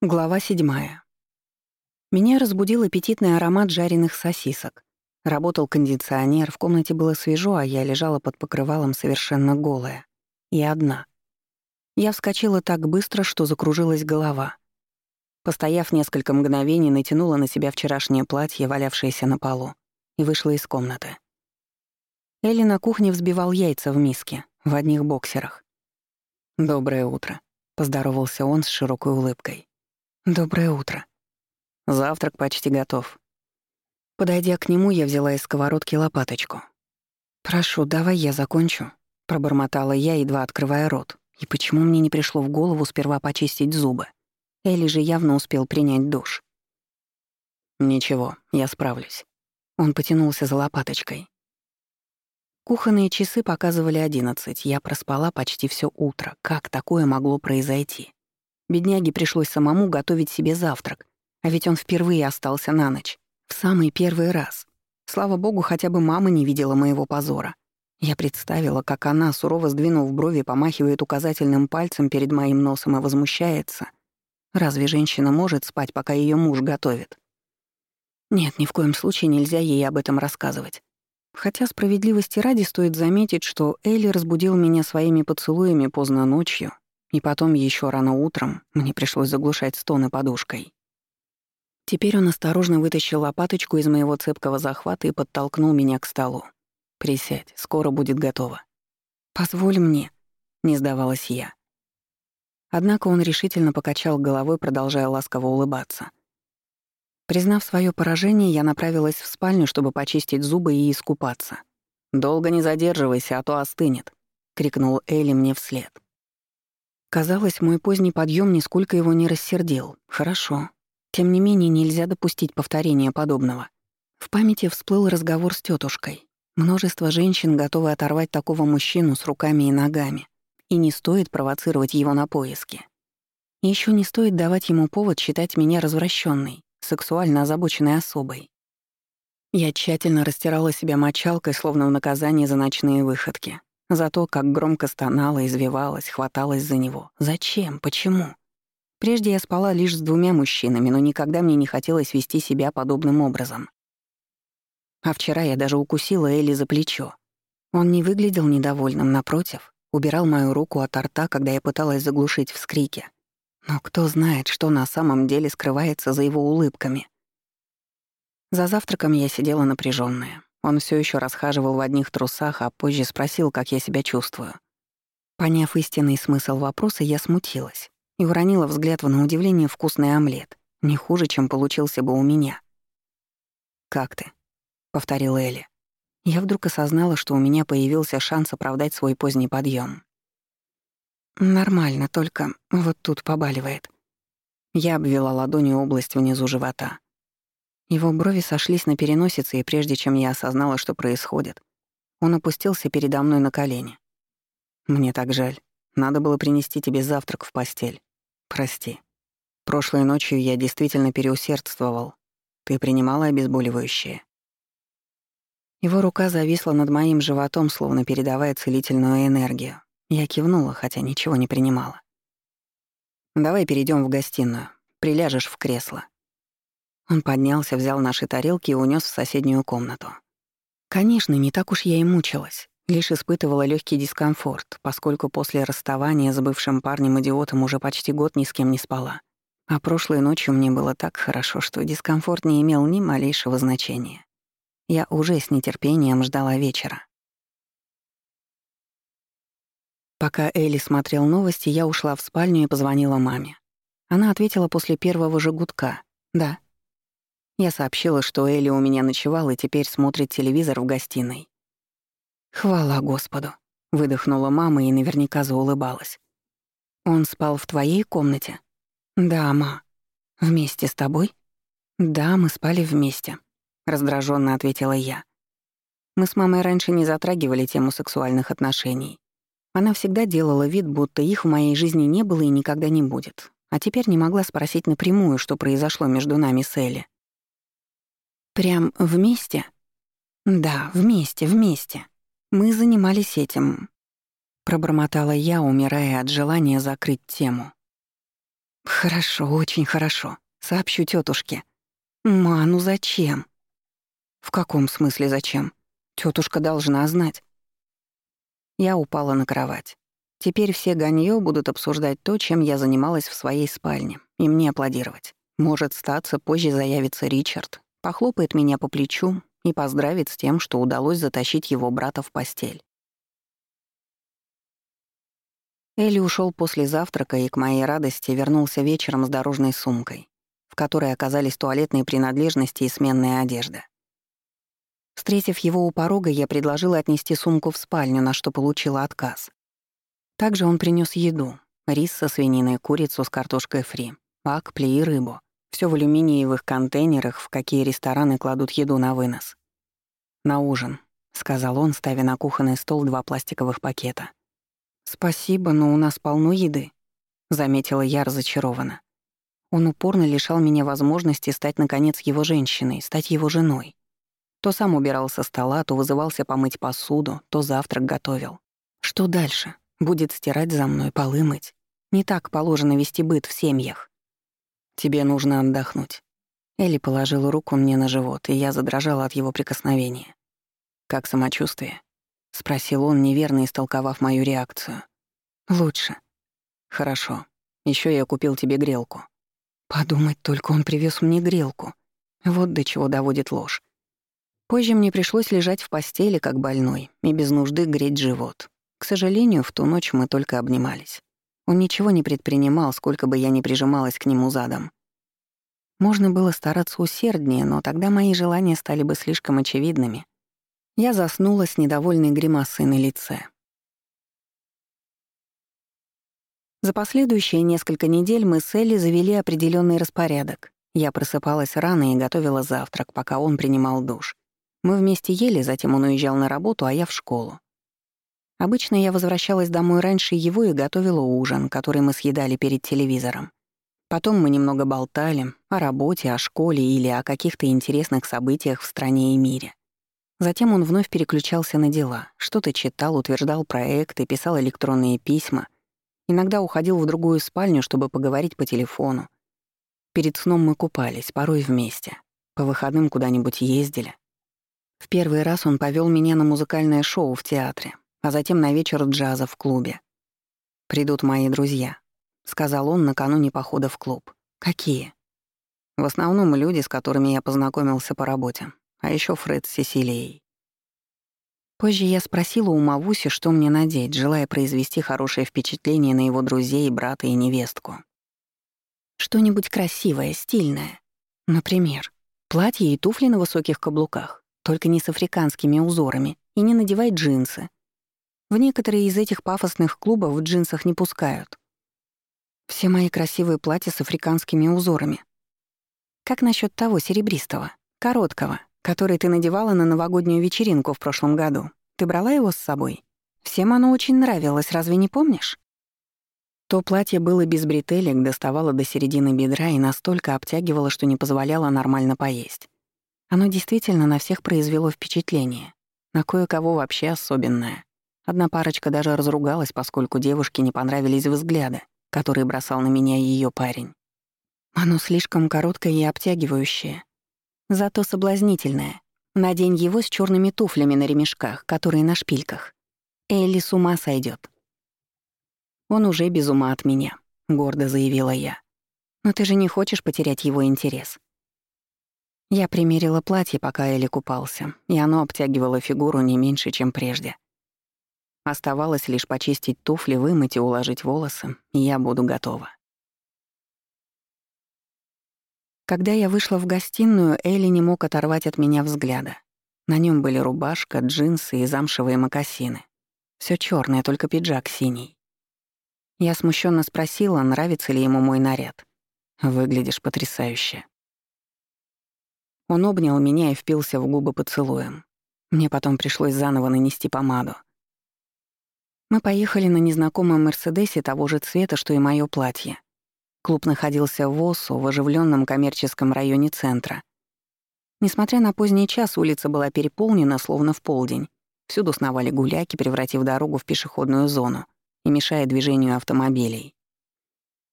Глава седьмая. Меня разбудил аппетитный аромат жареных сосисок. Работал кондиционер, в комнате было свежо, а я лежала под покрывалом совершенно голая. И одна. Я вскочила так быстро, что закружилась голова. Постояв несколько мгновений, натянула на себя вчерашнее платье, валявшееся на полу, и вышла из комнаты. Элли на кухне взбивал яйца в миске, в одних боксерах. «Доброе утро», — поздоровался он с широкой улыбкой. «Доброе утро». Завтрак почти готов. Подойдя к нему, я взяла из сковородки лопаточку. «Прошу, давай я закончу», — пробормотала я, едва открывая рот. И почему мне не пришло в голову сперва почистить зубы? Элли же явно успел принять душ. «Ничего, я справлюсь». Он потянулся за лопаточкой. Кухонные часы показывали одиннадцать. Я проспала почти все утро. Как такое могло произойти? Бедняге пришлось самому готовить себе завтрак, а ведь он впервые остался на ночь. В самый первый раз. Слава богу, хотя бы мама не видела моего позора. Я представила, как она, сурово сдвинув брови, помахивает указательным пальцем перед моим носом и возмущается. Разве женщина может спать, пока ее муж готовит? Нет, ни в коем случае нельзя ей об этом рассказывать. Хотя справедливости ради стоит заметить, что Элли разбудил меня своими поцелуями поздно ночью, и потом еще рано утром мне пришлось заглушать стоны подушкой. Теперь он осторожно вытащил лопаточку из моего цепкого захвата и подтолкнул меня к столу. «Присядь, скоро будет готово». «Позволь мне», — не сдавалась я. Однако он решительно покачал головой, продолжая ласково улыбаться. Признав свое поражение, я направилась в спальню, чтобы почистить зубы и искупаться. «Долго не задерживайся, а то остынет», — крикнул Элли мне вслед. Казалось, мой поздний подъем нисколько его не рассердил. Хорошо. Тем не менее, нельзя допустить повторения подобного. В памяти всплыл разговор с тетушкой. Множество женщин готовы оторвать такого мужчину с руками и ногами. И не стоит провоцировать его на поиски. Еще не стоит давать ему повод считать меня развращенной, сексуально озабоченной особой. Я тщательно растирала себя мочалкой, словно в наказание за ночные выходки. За то, как громко стонала, извивалась, хваталась за него. Зачем? Почему? Прежде я спала лишь с двумя мужчинами, но никогда мне не хотелось вести себя подобным образом. А вчера я даже укусила Элли за плечо. Он не выглядел недовольным, напротив, убирал мою руку от рта, когда я пыталась заглушить вскрики. Но кто знает, что на самом деле скрывается за его улыбками. За завтраком я сидела напряженная. Он все еще расхаживал в одних трусах, а позже спросил, как я себя чувствую. Поняв истинный смысл вопроса, я смутилась и уронила взгляд в на удивление вкусный омлет, не хуже, чем получился бы у меня. «Как ты?» — повторила Элли. Я вдруг осознала, что у меня появился шанс оправдать свой поздний подъем. «Нормально, только вот тут побаливает». Я обвела ладонью область внизу живота. Его брови сошлись на переносице, и прежде чем я осознала, что происходит, он опустился передо мной на колени. «Мне так жаль. Надо было принести тебе завтрак в постель. Прости. Прошлой ночью я действительно переусердствовал. Ты принимала обезболивающее?» Его рука зависла над моим животом, словно передавая целительную энергию. Я кивнула, хотя ничего не принимала. «Давай перейдем в гостиную. Приляжешь в кресло. Он поднялся, взял наши тарелки и унес в соседнюю комнату. Конечно, не так уж я и мучилась. Лишь испытывала легкий дискомфорт, поскольку после расставания с бывшим парнем-идиотом уже почти год ни с кем не спала. А прошлой ночью мне было так хорошо, что дискомфорт не имел ни малейшего значения. Я уже с нетерпением ждала вечера. Пока Элли смотрел новости, я ушла в спальню и позвонила маме. Она ответила после первого же гудка. «Да». Я сообщила, что Элли у меня ночевал и теперь смотрит телевизор в гостиной. «Хвала Господу», — выдохнула мама и наверняка заулыбалась. «Он спал в твоей комнате?» «Да, ма». «Вместе с тобой?» «Да, мы спали вместе», — раздраженно ответила я. Мы с мамой раньше не затрагивали тему сексуальных отношений. Она всегда делала вид, будто их в моей жизни не было и никогда не будет. А теперь не могла спросить напрямую, что произошло между нами с Элли. Прям вместе? Да, вместе, вместе. Мы занимались этим. Пробормотала я, умирая от желания закрыть тему. «Хорошо, очень хорошо. Сообщу тетушке. «Ма, ну зачем?» «В каком смысле зачем? Тетушка должна знать». Я упала на кровать. Теперь все ганьё будут обсуждать то, чем я занималась в своей спальне, и мне аплодировать. Может, статься, позже заявится Ричард, похлопает меня по плечу и поздравит с тем, что удалось затащить его брата в постель. Элли ушел после завтрака и, к моей радости, вернулся вечером с дорожной сумкой, в которой оказались туалетные принадлежности и сменная одежда. Встретив его у порога, я предложила отнести сумку в спальню, на что получила отказ. Также он принес еду — рис со свининой, курицу с картошкой фри, акпли и рыбу. Все в алюминиевых контейнерах, в какие рестораны кладут еду на вынос. «На ужин», — сказал он, ставя на кухонный стол два пластиковых пакета. «Спасибо, но у нас полно еды», — заметила я разочарованно. Он упорно лишал меня возможности стать, наконец, его женщиной, стать его женой. То сам убирал со стола, то вызывался помыть посуду, то завтрак готовил. Что дальше? Будет стирать за мной, полы мыть? Не так положено вести быт в семьях. Тебе нужно отдохнуть. Элли положила руку мне на живот, и я задрожала от его прикосновения. «Как самочувствие?» — спросил он, неверно истолковав мою реакцию. «Лучше». «Хорошо. Еще я купил тебе грелку». Подумать только, он привез мне грелку. Вот до чего доводит ложь. Позже мне пришлось лежать в постели, как больной, и без нужды греть живот. К сожалению, в ту ночь мы только обнимались. Он ничего не предпринимал, сколько бы я ни прижималась к нему задом. Можно было стараться усерднее, но тогда мои желания стали бы слишком очевидными, я заснула с недовольной гримасой на лице. За последующие несколько недель мы с Элли завели определенный распорядок. Я просыпалась рано и готовила завтрак, пока он принимал душ. Мы вместе ели, затем он уезжал на работу, а я в школу. Обычно я возвращалась домой раньше его и готовила ужин, который мы съедали перед телевизором. Потом мы немного болтали о работе, о школе или о каких-то интересных событиях в стране и мире. Затем он вновь переключался на дела, что-то читал, утверждал проекты, писал электронные письма. Иногда уходил в другую спальню, чтобы поговорить по телефону. Перед сном мы купались, порой вместе. По выходным куда-нибудь ездили. В первый раз он повел меня на музыкальное шоу в театре, а затем на вечер джаза в клубе. «Придут мои друзья», — сказал он накануне похода в клуб. «Какие?» «В основном люди, с которыми я познакомился по работе а еще Фред с Сесилией. Позже я спросила у Мавуси, что мне надеть, желая произвести хорошее впечатление на его друзей, брата и невестку. Что-нибудь красивое, стильное. Например, платье и туфли на высоких каблуках, только не с африканскими узорами, и не надевай джинсы. В некоторые из этих пафосных клубов в джинсах не пускают. Все мои красивые платья с африканскими узорами. Как насчет того серебристого, короткого, который ты надевала на новогоднюю вечеринку в прошлом году. Ты брала его с собой? Всем оно очень нравилось, разве не помнишь? То платье было без бретелек, доставало до середины бедра и настолько обтягивало, что не позволяло нормально поесть. Оно действительно на всех произвело впечатление. На кое-кого вообще особенное. Одна парочка даже разругалась, поскольку девушке не понравились взгляды, которые бросал на меня ее парень. Оно слишком короткое и обтягивающее, Зато соблазнительная. Надень его с черными туфлями на ремешках, которые на шпильках. Элли с ума сойдет. Он уже без ума от меня, гордо заявила я. Но ты же не хочешь потерять его интерес. Я примерила платье, пока Элли купался, и оно обтягивало фигуру не меньше, чем прежде. Оставалось лишь почистить туфли, вымыть и уложить волосы, и я буду готова. Когда я вышла в гостиную, Элли не мог оторвать от меня взгляда. На нем были рубашка, джинсы и замшевые мокасины. Все черное, только пиджак синий. Я смущенно спросила, нравится ли ему мой наряд. «Выглядишь потрясающе». Он обнял меня и впился в губы поцелуем. Мне потом пришлось заново нанести помаду. Мы поехали на незнакомом Мерседесе того же цвета, что и моё платье. Клуб находился в Осу, в оживленном коммерческом районе центра. Несмотря на поздний час, улица была переполнена, словно в полдень. Всюду сновали гуляки, превратив дорогу в пешеходную зону и мешая движению автомобилей.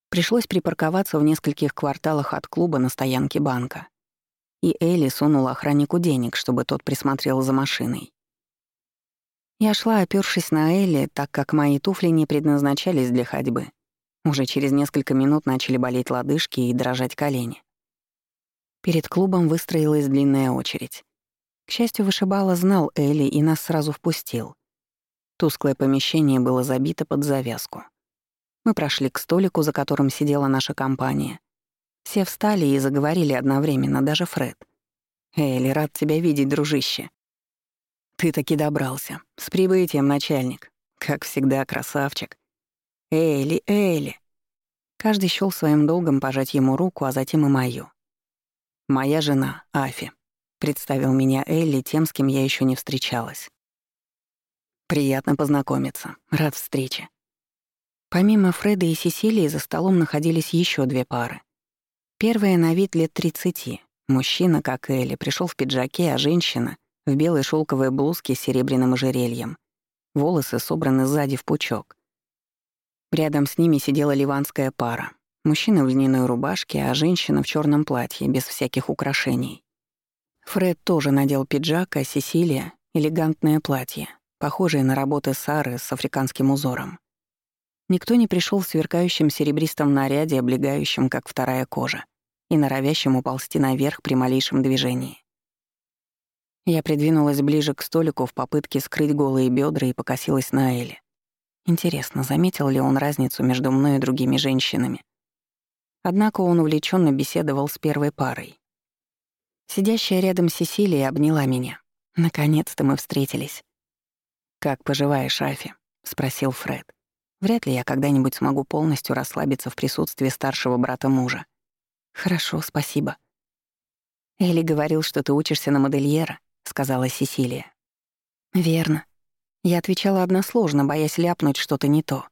Пришлось припарковаться в нескольких кварталах от клуба на стоянке банка. И Элли сунула охраннику денег, чтобы тот присмотрел за машиной. Я шла, опёршись на Элли, так как мои туфли не предназначались для ходьбы. Уже через несколько минут начали болеть лодыжки и дрожать колени. Перед клубом выстроилась длинная очередь. К счастью, вышибала знал Элли и нас сразу впустил. Тусклое помещение было забито под завязку. Мы прошли к столику, за которым сидела наша компания. Все встали и заговорили одновременно, даже Фред. «Элли, рад тебя видеть, дружище». «Ты таки добрался. С прибытием, начальник. Как всегда, красавчик». «Элли, Элли». Каждый счёл своим долгом пожать ему руку, а затем и мою. «Моя жена, Афи», — представил меня Элли тем, с кем я еще не встречалась. «Приятно познакомиться. Рад встрече». Помимо Фреда и Сесилии за столом находились еще две пары. Первая на вид лет 30. Мужчина, как Элли, пришел в пиджаке, а женщина — в белой шелковой блузке с серебряным ожерельем. Волосы собраны сзади в пучок. Рядом с ними сидела ливанская пара. Мужчина в льняной рубашке, а женщина в черном платье, без всяких украшений. Фред тоже надел пиджак, а Сесилия — элегантное платье, похожее на работы Сары с африканским узором. Никто не пришел в сверкающем серебристом наряде, облегающем, как вторая кожа, и норовящем уползти наверх при малейшем движении. Я придвинулась ближе к столику в попытке скрыть голые бедра и покосилась на Элли. Интересно, заметил ли он разницу между мной и другими женщинами? Однако он увлеченно беседовал с первой парой. Сидящая рядом Сесилия обняла меня. Наконец-то мы встретились. «Как поживаешь, Афи?» — спросил Фред. Вряд ли я когда-нибудь смогу полностью расслабиться в присутствии старшего брата мужа. Хорошо, спасибо. Элли говорил, что ты учишься на модельера, сказала Сесилия. Верно. Я отвечала односложно, боясь ляпнуть что-то не то.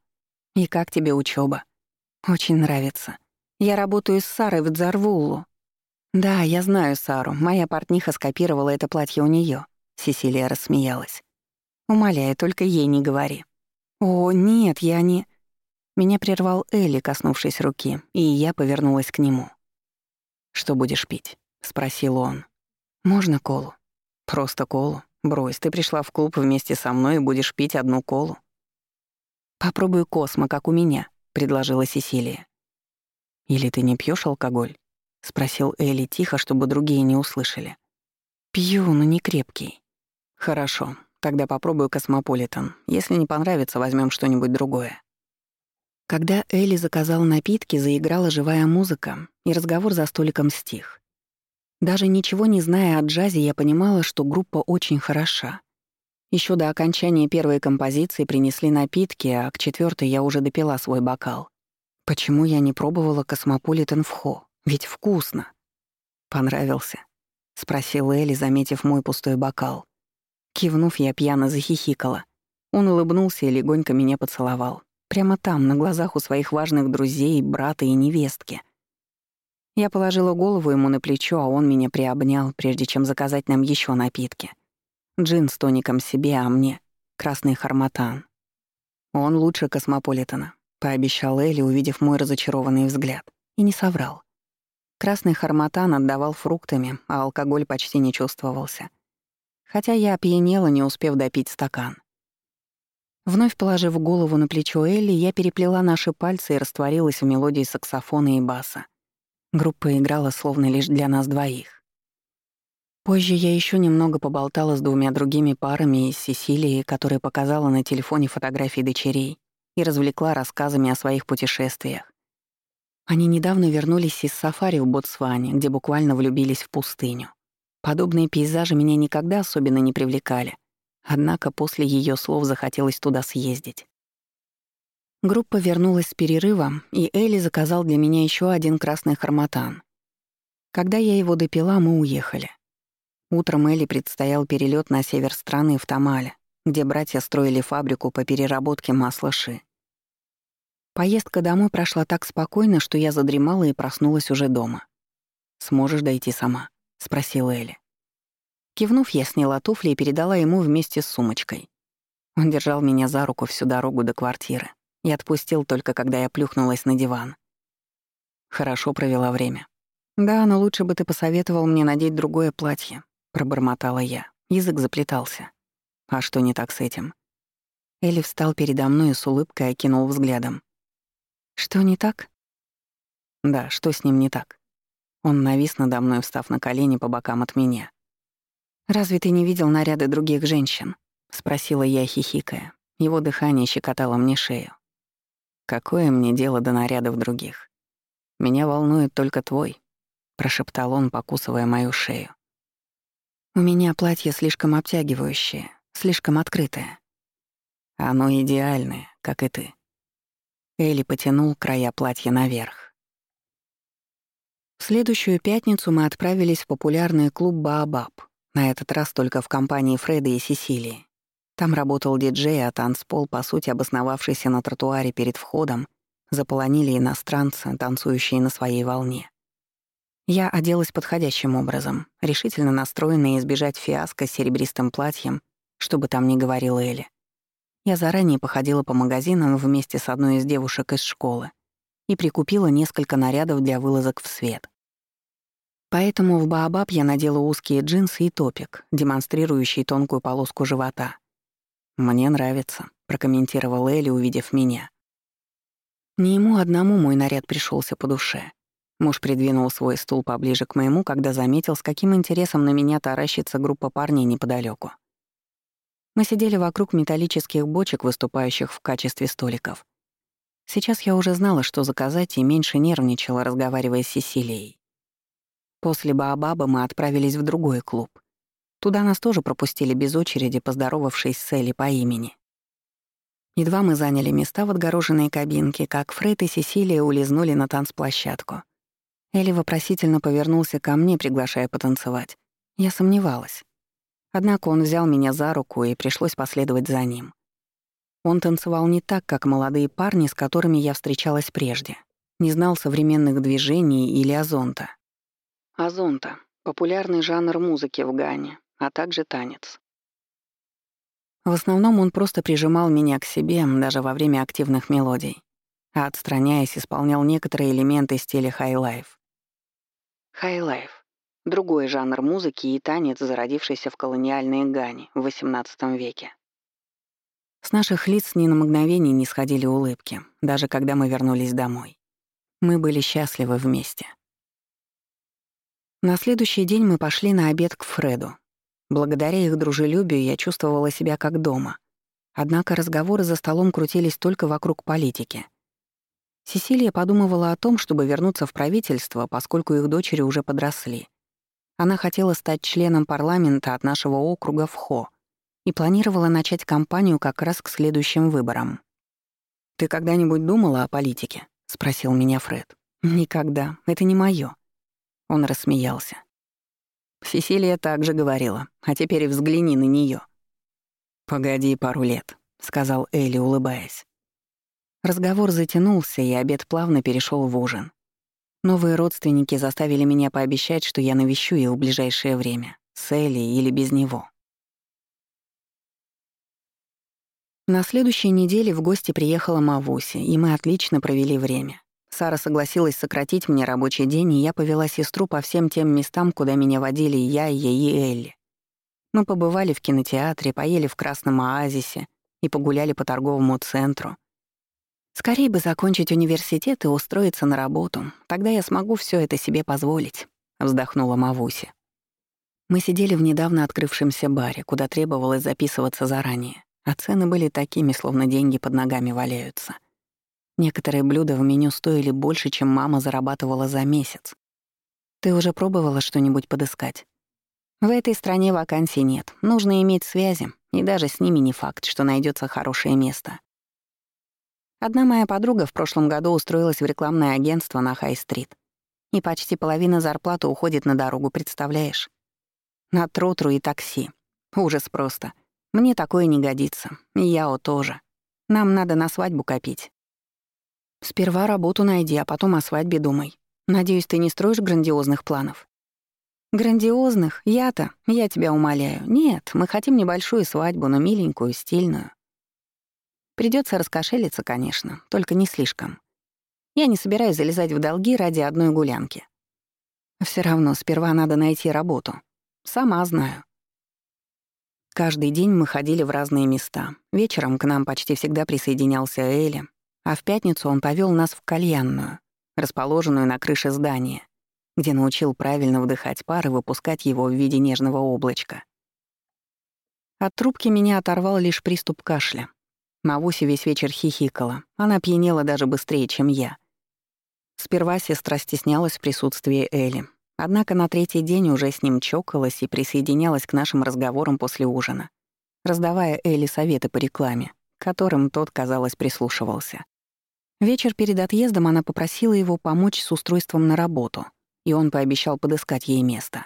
И как тебе учеба? Очень нравится. Я работаю с Сарой в Дзарвуллу. Да, я знаю Сару. Моя портниха скопировала это платье у нее. Сесилия рассмеялась. Умоляю, только ей не говори. «О, нет, я не...» Меня прервал Элли, коснувшись руки, и я повернулась к нему. «Что будешь пить?» — спросил он. «Можно колу?» «Просто колу. Брось, ты пришла в клуб вместе со мной и будешь пить одну колу». «Попробуй космо, как у меня», — предложила Сесилия. «Или ты не пьешь алкоголь?» — спросил Элли тихо, чтобы другие не услышали. «Пью, но не крепкий». «Хорошо, Тогда попробую космополитен. Если не понравится, возьмем что-нибудь другое. Когда Элли заказал напитки, заиграла живая музыка, и разговор за столиком стих. Даже ничего не зная о джазе, я понимала, что группа очень хороша. Еще до окончания первой композиции принесли напитки, а к четвертой я уже допила свой бокал. Почему я не пробовала космополитен в Хо? Ведь вкусно. Понравился? спросил Элли, заметив мой пустой бокал. Кивнув, я пьяно захихикала. Он улыбнулся и легонько меня поцеловал. Прямо там, на глазах у своих важных друзей, брата и невестки. Я положила голову ему на плечо, а он меня приобнял, прежде чем заказать нам еще напитки. Джин с тоником себе, а мне — красный харматан. Он лучше космополитена, пообещал Элли, увидев мой разочарованный взгляд. И не соврал. Красный харматан отдавал фруктами, а алкоголь почти не чувствовался — хотя я опьянела, не успев допить стакан. Вновь положив голову на плечо Элли, я переплела наши пальцы и растворилась в мелодии саксофона и баса. Группа играла словно лишь для нас двоих. Позже я еще немного поболтала с двумя другими парами из Сесилии, которая показала на телефоне фотографии дочерей и развлекла рассказами о своих путешествиях. Они недавно вернулись из сафари в Ботсване, где буквально влюбились в пустыню. Подобные пейзажи меня никогда особенно не привлекали. Однако после ее слов захотелось туда съездить. Группа вернулась с перерыва, и Элли заказал для меня еще один красный харматан. Когда я его допила, мы уехали. Утром Элли предстоял перелет на север страны в Тамале, где братья строили фабрику по переработке масла ши. Поездка домой прошла так спокойно, что я задремала и проснулась уже дома. «Сможешь дойти сама?» — спросила Элли. Кивнув, я сняла туфли и передала ему вместе с сумочкой. Он держал меня за руку всю дорогу до квартиры и отпустил только, когда я плюхнулась на диван. Хорошо провела время. Да, но лучше бы ты посоветовал мне надеть другое платье, пробормотала я. Язык заплетался. А что не так с этим? Элли встал передо мной и с улыбкой окинул взглядом. Что не так? Да, что с ним не так? Он навис надо мной, встав на колени по бокам от меня. «Разве ты не видел наряды других женщин?» — спросила я, хихикая. Его дыхание щекотало мне шею. «Какое мне дело до нарядов других? Меня волнует только твой», — прошептал он, покусывая мою шею. «У меня платье слишком обтягивающее, слишком открытое. Оно идеальное, как и ты». Элли потянул края платья наверх. В следующую пятницу мы отправились в популярный клуб «Баобаб», на этот раз только в компании Фреда и Сесилии. Там работал диджей, а танцпол, по сути обосновавшийся на тротуаре перед входом, заполонили иностранцы, танцующие на своей волне. Я оделась подходящим образом, решительно настроенная избежать фиаско с серебристым платьем, чтобы там не говорила Элли. Я заранее походила по магазинам вместе с одной из девушек из школы и прикупила несколько нарядов для вылазок в свет. Поэтому в Баобаб я надела узкие джинсы и топик, демонстрирующий тонкую полоску живота. «Мне нравится», — прокомментировал Элли, увидев меня. Не ему одному мой наряд пришелся по душе. Муж придвинул свой стул поближе к моему, когда заметил, с каким интересом на меня таращится группа парней неподалеку. Мы сидели вокруг металлических бочек, выступающих в качестве столиков. Сейчас я уже знала, что заказать, и меньше нервничала, разговаривая с Сесилией. После Баобаба мы отправились в другой клуб. Туда нас тоже пропустили без очереди, поздоровавшись с Элли по имени. Едва мы заняли места в отгороженной кабинке, как Фрейд и Сесилия улизнули на танцплощадку. Элли вопросительно повернулся ко мне, приглашая потанцевать. Я сомневалась. Однако он взял меня за руку, и пришлось последовать за ним. Он танцевал не так, как молодые парни, с которыми я встречалась прежде. Не знал современных движений или азонта. Азонта — популярный жанр музыки в Гане, а также танец. В основном он просто прижимал меня к себе даже во время активных мелодий, а отстраняясь, исполнял некоторые элементы стиля хай-лайф. Хай-лайф — другой жанр музыки и танец, зародившийся в колониальной Гане в XVIII веке. С наших лиц ни на мгновение не сходили улыбки, даже когда мы вернулись домой. Мы были счастливы вместе. На следующий день мы пошли на обед к Фреду, Благодаря их дружелюбию я чувствовала себя как дома. Однако разговоры за столом крутились только вокруг политики. Сесилия подумывала о том, чтобы вернуться в правительство, поскольку их дочери уже подросли. Она хотела стать членом парламента от нашего округа в Хо и планировала начать кампанию как раз к следующим выборам. «Ты когда-нибудь думала о политике?» — спросил меня Фред. «Никогда. Это не моё». Он рассмеялся. Сесилия также говорила, а теперь взгляни на нее. «Погоди пару лет», — сказал Элли, улыбаясь. Разговор затянулся, и обед плавно перешел в ужин. Новые родственники заставили меня пообещать, что я навещу их в ближайшее время, с Элли или без него. На следующей неделе в гости приехала Мавуси, и мы отлично провели время. Сара согласилась сократить мне рабочий день, и я повела сестру по всем тем местам, куда меня водили я, ей и Элли. Мы побывали в кинотеатре, поели в Красном Оазисе и погуляли по торговому центру. Скорее бы закончить университет и устроиться на работу, тогда я смогу все это себе позволить, вздохнула Мавуси. Мы сидели в недавно открывшемся баре, куда требовалось записываться заранее, а цены были такими, словно деньги под ногами валяются. Некоторые блюда в меню стоили больше, чем мама зарабатывала за месяц. Ты уже пробовала что-нибудь подыскать? В этой стране вакансий нет. Нужно иметь связи, и даже с ними не факт, что найдется хорошее место. Одна моя подруга в прошлом году устроилась в рекламное агентство на Хай-стрит. И почти половина зарплаты уходит на дорогу, представляешь? На тротру и такси. Ужас просто. Мне такое не годится. И Яо тоже. Нам надо на свадьбу копить. Сперва работу найди, а потом о свадьбе думай. Надеюсь, ты не строишь грандиозных планов. Грандиозных? Я-то, я тебя умоляю. Нет, мы хотим небольшую свадьбу, но миленькую, стильную. Придется раскошелиться, конечно, только не слишком. Я не собираюсь залезать в долги ради одной гулянки. Все равно сперва надо найти работу. Сама знаю. Каждый день мы ходили в разные места. Вечером к нам почти всегда присоединялся Эли, а в пятницу он повел нас в кальянную, расположенную на крыше здания, где научил правильно вдыхать пар и выпускать его в виде нежного облачка. От трубки меня оторвал лишь приступ кашля. Мавуси весь вечер хихикала. Она пьянела даже быстрее, чем я. Сперва сестра стеснялась в присутствии Эли. Однако на третий день уже с ним чокалась и присоединялась к нашим разговорам после ужина, раздавая Эли советы по рекламе, которым тот, казалось, прислушивался. Вечер перед отъездом она попросила его помочь с устройством на работу, и он пообещал подыскать ей место.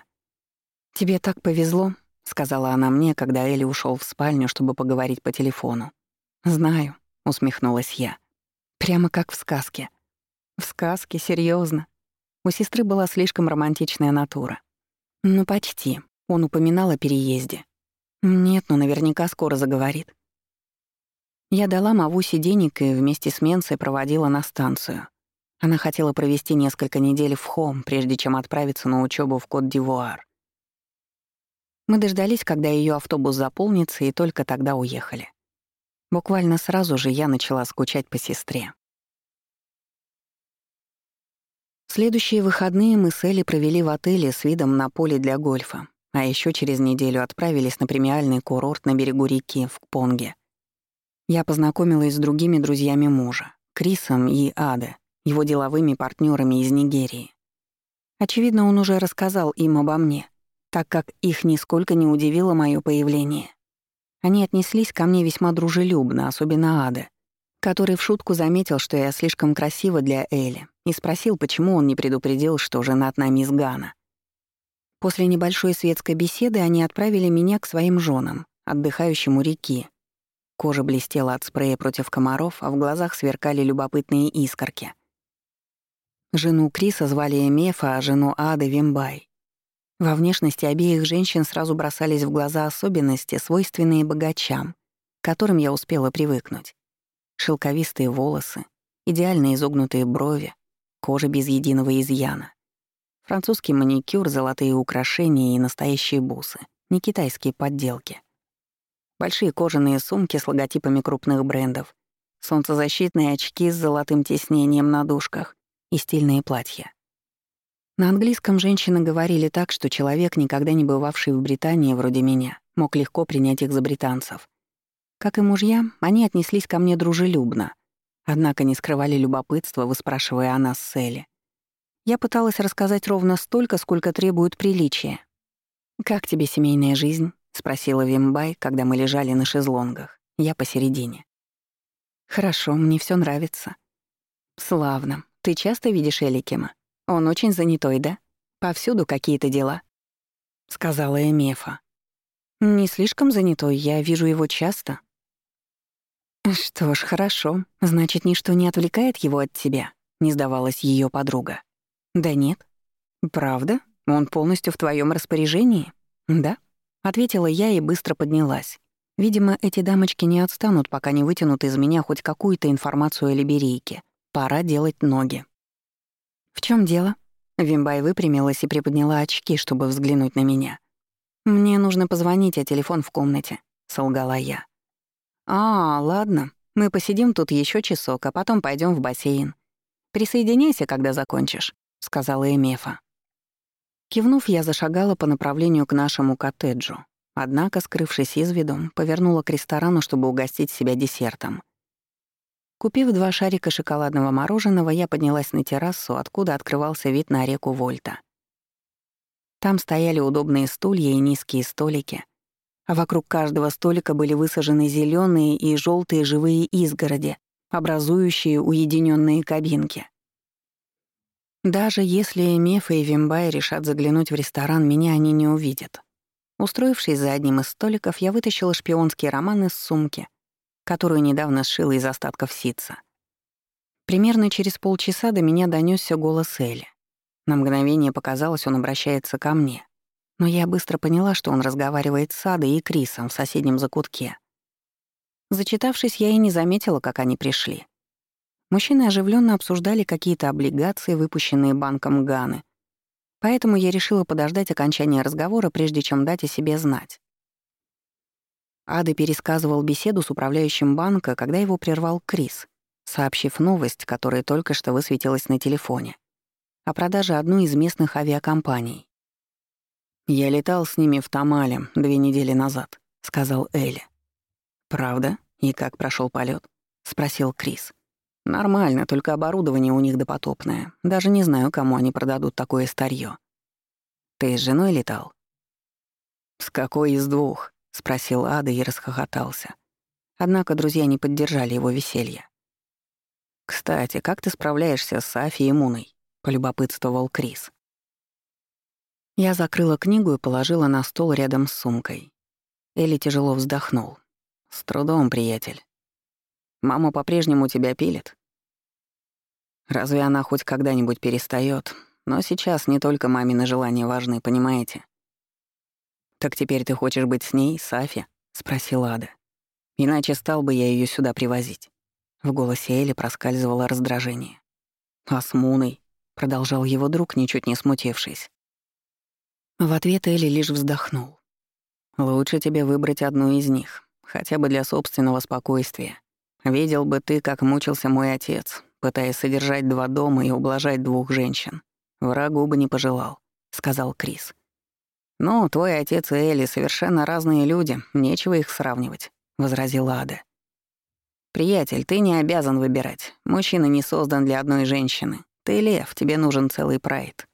«Тебе так повезло», — сказала она мне, когда Элли ушел в спальню, чтобы поговорить по телефону. «Знаю», — усмехнулась я. «Прямо как в сказке». «В сказке? серьезно. У сестры была слишком романтичная натура. «Ну, почти. Он упоминал о переезде. Нет, ну наверняка скоро заговорит. Я дала Мавусе денег и вместе с Менсой проводила на станцию. Она хотела провести несколько недель в Хом, прежде чем отправиться на учебу в Кот-д'Ивуар. Мы дождались, когда ее автобус заполнится, и только тогда уехали. Буквально сразу же я начала скучать по сестре. Следующие выходные мы с Элли провели в отеле с видом на поле для гольфа, а еще через неделю отправились на премиальный курорт на берегу реки в Кпонге — я познакомилась с другими друзьями мужа, Крисом и Аде, его деловыми партнерами из Нигерии. Очевидно, он уже рассказал им обо мне, так как их нисколько не удивило мое появление. Они отнеслись ко мне весьма дружелюбно, особенно Аде, который в шутку заметил, что я слишком красива для Эли, и спросил, почему он не предупредил, что женат на мисс Гана. После небольшой светской беседы они отправили меня к своим женам, отдыхающим у реки, Кожа блестела от спрея против комаров, а в глазах сверкали любопытные искорки. Жену Криса звали Эмефа, а жену Ады — Вимбай. Во внешности обеих женщин сразу бросались в глаза особенности, свойственные богачам, к которым я успела привыкнуть. Шелковистые волосы, идеально изогнутые брови, кожа без единого изъяна. Французский маникюр, золотые украшения и настоящие бусы, не китайские подделки большие кожаные сумки с логотипами крупных брендов, солнцезащитные очки с золотым тиснением на дужках и стильные платья. На английском женщины говорили так, что человек, никогда не бывавший в Британии вроде меня, мог легко принять их за британцев. Как и мужья, они отнеслись ко мне дружелюбно, однако не скрывали любопытства, выспрашивая о нас с Элли. Я пыталась рассказать ровно столько, сколько требует приличия. «Как тебе семейная жизнь?» — спросила Вимбай, когда мы лежали на шезлонгах. Я посередине. «Хорошо, мне все нравится». «Славно. Ты часто видишь Эликема? Он очень занятой, да? Повсюду какие-то дела?» — сказала Эмефа. «Не слишком занятой, я вижу его часто». «Что ж, хорошо. Значит, ничто не отвлекает его от тебя», — не сдавалась ее подруга. «Да нет». «Правда? Он полностью в твоем распоряжении?» «Да». Ответила я и быстро поднялась. Видимо, эти дамочки не отстанут, пока не вытянут из меня хоть какую-то информацию о либерейке. Пора делать ноги. «В чем дело?» Вимбай выпрямилась и приподняла очки, чтобы взглянуть на меня. «Мне нужно позвонить, а телефон в комнате», — солгала я. «А, ладно. Мы посидим тут еще часок, а потом пойдем в бассейн. Присоединяйся, когда закончишь», — сказала Эмефа. Кивнув, я зашагала по направлению к нашему коттеджу. Однако, скрывшись из виду, повернула к ресторану, чтобы угостить себя десертом. Купив два шарика шоколадного мороженого, я поднялась на террасу, откуда открывался вид на реку Вольта. Там стояли удобные стулья и низкие столики, а вокруг каждого столика были высажены зеленые и желтые живые изгороди, образующие уединенные кабинки. Даже если Мефа и Вимбай решат заглянуть в ресторан, меня они не увидят. Устроившись за одним из столиков, я вытащила шпионский роман из сумки, которую недавно сшила из остатков ситца. Примерно через полчаса до меня донёсся голос Элли. На мгновение показалось, он обращается ко мне. Но я быстро поняла, что он разговаривает с Адой и Крисом в соседнем закутке. Зачитавшись, я и не заметила, как они пришли. Мужчины оживленно обсуждали какие-то облигации, выпущенные банком Ганы. Поэтому я решила подождать окончания разговора, прежде чем дать о себе знать. Ады пересказывал беседу с управляющим банка, когда его прервал Крис, сообщив новость, которая только что высветилась на телефоне, о продаже одной из местных авиакомпаний. «Я летал с ними в Тамале две недели назад», — сказал Элли. «Правда? И как прошел полет? спросил Крис. «Нормально, только оборудование у них допотопное. Даже не знаю, кому они продадут такое старье. Ты с женой летал?» «С какой из двух?» — спросил Ада и расхохотался. Однако друзья не поддержали его веселье. «Кстати, как ты справляешься с Софи и Муной?» — полюбопытствовал Крис. Я закрыла книгу и положила на стол рядом с сумкой. Элли тяжело вздохнул. «С трудом, приятель. Мама по-прежнему тебя пилит?» «Разве она хоть когда-нибудь перестает? Но сейчас не только мамины желания важны, понимаете?» «Так теперь ты хочешь быть с ней, Сафи?» — спросила Ада. «Иначе стал бы я ее сюда привозить». В голосе Эли проскальзывало раздражение. «А с Муной?» — продолжал его друг, ничуть не смутившись. В ответ Эли лишь вздохнул. «Лучше тебе выбрать одну из них, хотя бы для собственного спокойствия. Видел бы ты, как мучился мой отец, пытаясь содержать два дома и ублажать двух женщин. Врагу бы не пожелал», — сказал Крис. «Ну, твой отец и Элли совершенно разные люди, нечего их сравнивать», — возразила Ада. «Приятель, ты не обязан выбирать. Мужчина не создан для одной женщины. Ты лев, тебе нужен целый прайд».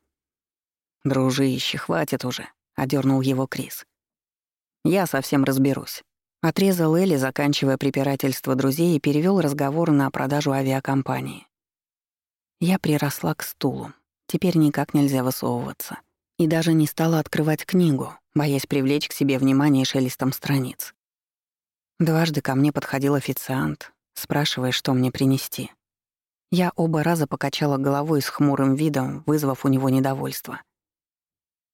«Дружище, хватит уже», — одернул его Крис. «Я совсем разберусь». Отрезал Элли, заканчивая препирательство друзей, и перевел разговор на продажу авиакомпании. Я приросла к стулу. Теперь никак нельзя высовываться и даже не стала открывать книгу, боясь привлечь к себе внимание шелестом страниц. Дважды ко мне подходил официант, спрашивая, что мне принести. Я оба раза покачала головой с хмурым видом, вызвав у него недовольство.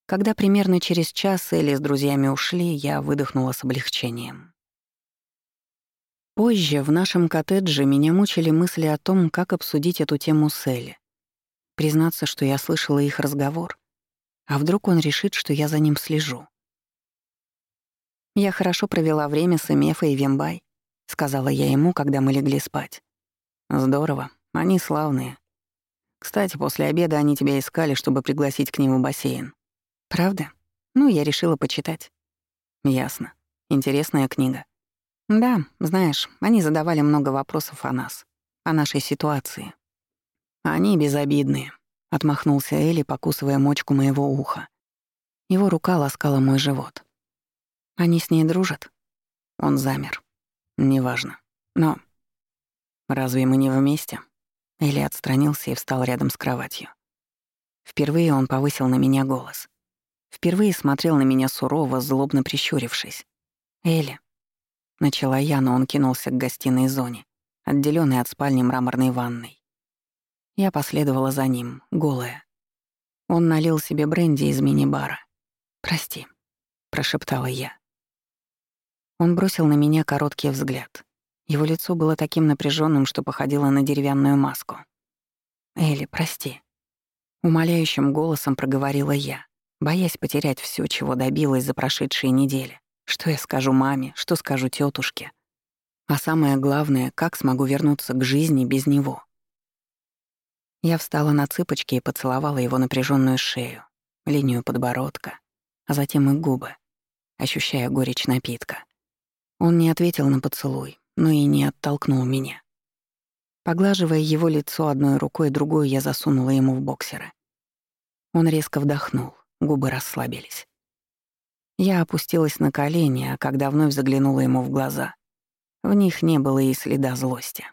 Когда примерно через час Элли с друзьями ушли, я выдохнула с облегчением. Позже в нашем коттедже меня мучили мысли о том, как обсудить эту тему с Элли. Признаться, что я слышала их разговор, а вдруг он решит, что я за ним слежу? «Я хорошо провела время с Эмефой и Вембай», — сказала я ему, когда мы легли спать. «Здорово. Они славные. Кстати, после обеда они тебя искали, чтобы пригласить к ним в бассейн. Правда? Ну, я решила почитать». «Ясно. Интересная книга». «Да, знаешь, они задавали много вопросов о нас, о нашей ситуации. Они безобидные. — отмахнулся Элли, покусывая мочку моего уха. Его рука ласкала мой живот. «Они с ней дружат?» Он замер. «Неважно. Но...» «Разве мы не вместе?» Элли отстранился и встал рядом с кроватью. Впервые он повысил на меня голос. Впервые смотрел на меня сурово, злобно прищурившись. «Элли...» Начала я, но он кинулся к гостиной зоне, отделённой от спальни мраморной ванной. Я последовала за ним, голая. Он налил себе бренди из мини-бара. «Прости», — прошептала я. Он бросил на меня короткий взгляд. Его лицо было таким напряженным, что походило на деревянную маску. «Элли, прости», — умоляющим голосом проговорила я, боясь потерять все, чего добилась за прошедшие недели. Что я скажу маме, что скажу тетушке. А самое главное, как смогу вернуться к жизни без него. Я встала на цыпочки и поцеловала его напряженную шею, линию подбородка, а затем и губы, ощущая горечь напитка. Он не ответил на поцелуй, но и не оттолкнул меня. Поглаживая его лицо одной рукой, другой я засунула ему в боксеры. Он резко вдохнул, губы расслабились. Я опустилась на колени, а когда вновь заглянула ему в глаза, в них не было и следа злости.